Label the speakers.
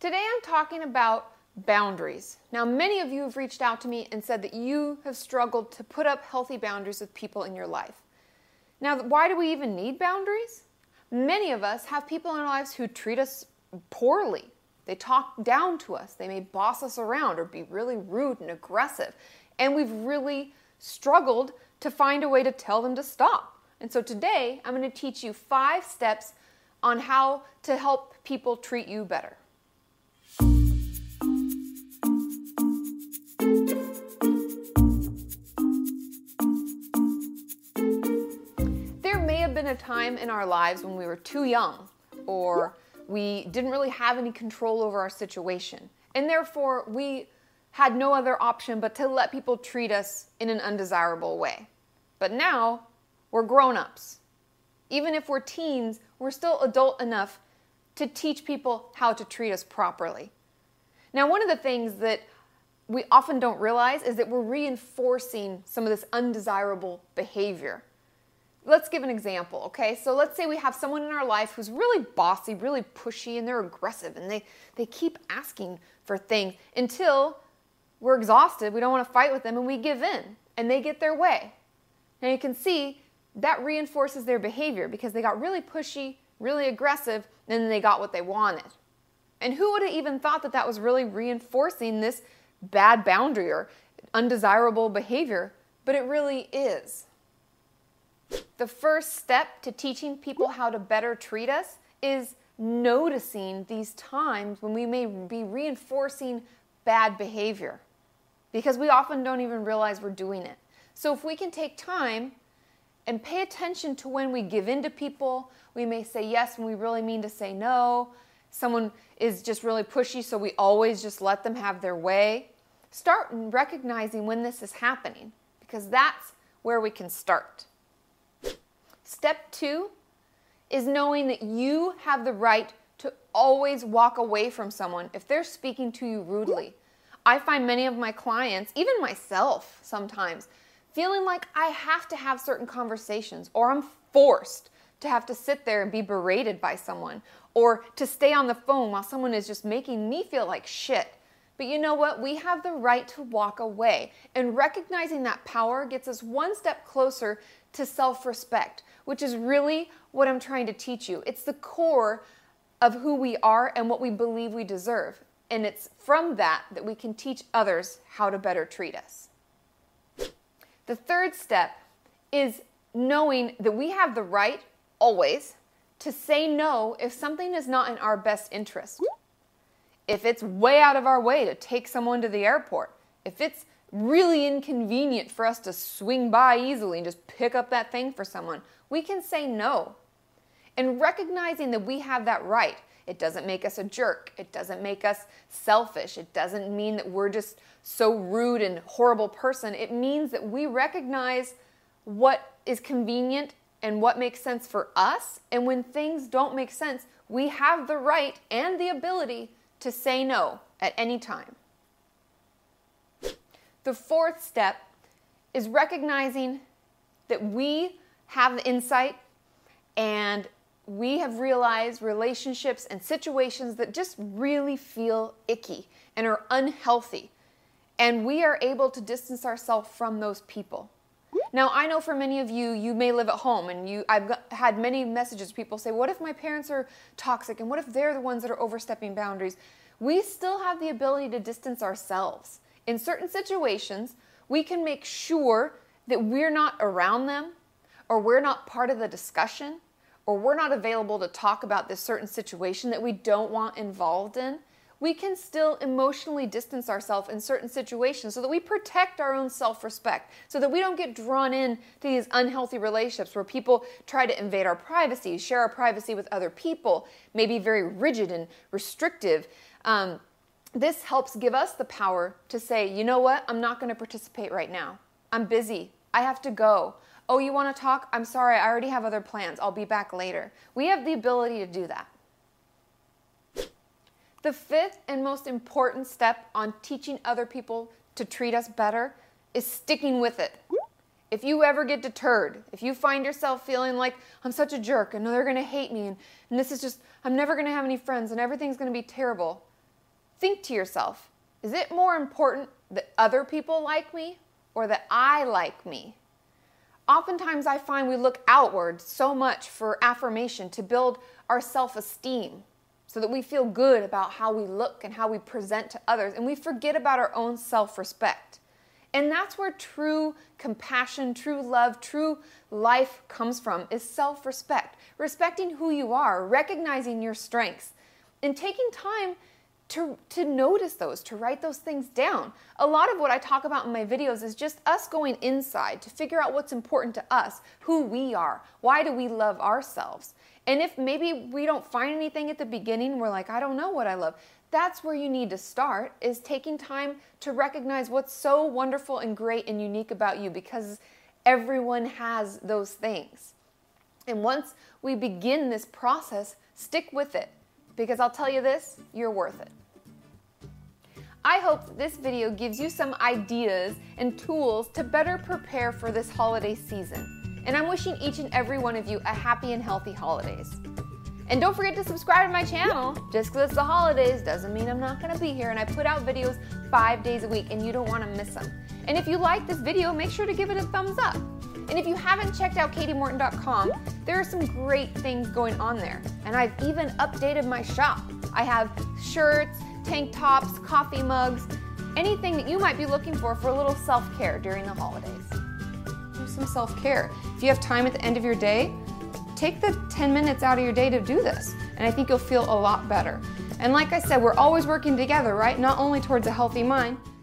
Speaker 1: Today I'm talking about boundaries. Now, many of you have reached out to me and said that you have struggled to put up healthy boundaries with people in your life. Now, why do we even need boundaries? Many of us have people in our lives who treat us poorly. They talk down to us. They may boss us around or be really rude and aggressive. And we've really struggled to find a way to tell them to stop. And so today, I'm going to teach you five steps on how to help people treat you better. A time in our lives when we were too young or we didn't really have any control over our situation. And therefore, we had no other option but to let people treat us in an undesirable way. But now, we're grown ups. Even if we're teens, we're still adult enough to teach people how to treat us properly. Now, one of the things that we often don't realize is that we're reinforcing some of this undesirable behavior let's give an example, okay? So let's say we have someone in our life who's really bossy, really pushy, and they're aggressive, and they, they keep asking for things until we're exhausted, we don't want to fight with them, and we give in, and they get their way. Now you can see that reinforces their behavior because they got really pushy, really aggressive, and then they got what they wanted. And who would have even thought that that was really reinforcing this bad boundary or undesirable behavior? But it really is. The first step to teaching people how to better treat us is noticing these times when we may be reinforcing bad behavior because we often don't even realize we're doing it. So if we can take time and pay attention to when we give in to people, we may say yes when we really mean to say no. Someone is just really pushy, so we always just let them have their way. Start recognizing when this is happening because that's where we can start. Step two is knowing that you have the right to always walk away from someone if they're speaking to you rudely. I find many of my clients, even myself sometimes, feeling like I have to have certain conversations or I'm forced to have to sit there and be berated by someone or to stay on the phone while someone is just making me feel like shit. But you know what? We have the right to walk away. And recognizing that power gets us one step closer to self respect, which is really what I'm trying to teach you. It's the core of who we are and what we believe we deserve. And it's from that that we can teach others how to better treat us. The third step is knowing that we have the right, always, to say no if something is not in our best interest. If it's way out of our way to take someone to the airport, if it's really inconvenient for us to swing by easily and just pick up that thing for someone, we can say no. And recognizing that we have that right, it doesn't make us a jerk. It doesn't make us selfish. It doesn't mean that we're just so rude and horrible person. It means that we recognize what is convenient and what makes sense for us. And when things don't make sense, we have the right and the ability to say no at any time. The fourth step is recognizing that we have insight and we have realized relationships and situations that just really feel icky and are unhealthy. And we are able to distance ourselves from those people. Now, I know for many of you, you may live at home, and you, I've got, had many messages. People say, "What if my parents are toxic, and what if they're the ones that are overstepping boundaries?" We still have the ability to distance ourselves in certain situations, we can make sure that we're not around them or we're not part of the discussion or we're not available to talk about this certain situation that we don't want involved in. We can still emotionally distance ourselves in certain situations so that we protect our own self respect, so that we don't get drawn in to these unhealthy relationships where people try to invade our privacy, share our privacy with other people, maybe very rigid and restrictive. Um, this helps give us the power to say, you know what, I'm not going to participate right now. I'm busy. I have to go. Oh, you want to talk? I'm sorry, I already have other plans. I'll be back later. We have the ability to do that. The fifth and most important step on teaching other people to treat us better is sticking with it. If you ever get deterred, if you find yourself feeling like I'm such a jerk and they're going to hate me and, and this is just, I'm never going to have any friends and everything's going to be terrible, think to yourself is it more important that other people like me or that I like me? Oftentimes, I find we look outward so much for affirmation to build our self esteem so that we feel good about how we look and how we present to others, and we forget about our own self respect. And that's where true compassion, true love, true life comes from is self-respect. Respecting who you are, recognizing your strengths, and taking time to, to notice those, to write those things down. A lot of what I talk about in my videos is just us going inside to figure out what's important to us, who we are, why do we love ourselves. And if maybe we don't find anything at the beginning, we're like, I don't know what I love. That's where you need to start is taking time to recognize what's so wonderful and great and unique about you because everyone has those things. And once we begin this process, stick with it because I'll tell you this, you're worth it. I hope this video gives you some ideas and tools to better prepare for this holiday season. And I'm wishing each and every one of you a happy and healthy holidays. And don't forget to subscribe to my channel. Just because it's the holidays doesn't mean I'm not going to be here. And I put out videos five days a week, and you don't want to miss them. And if you like this video, make sure to give it a thumbs up. And if you haven't checked out katiemorton.com, there are some great things going on there. And I've even updated my shop. I have shirts, tank tops, coffee mugs, anything that you might be looking for for a little self care during the holidays. Do some self care. If you have time at the end of your day, take the 10 minutes out of your day to do this. And I think you'll feel a lot better. And like I said, we're always working together, right? Not only towards a healthy mind,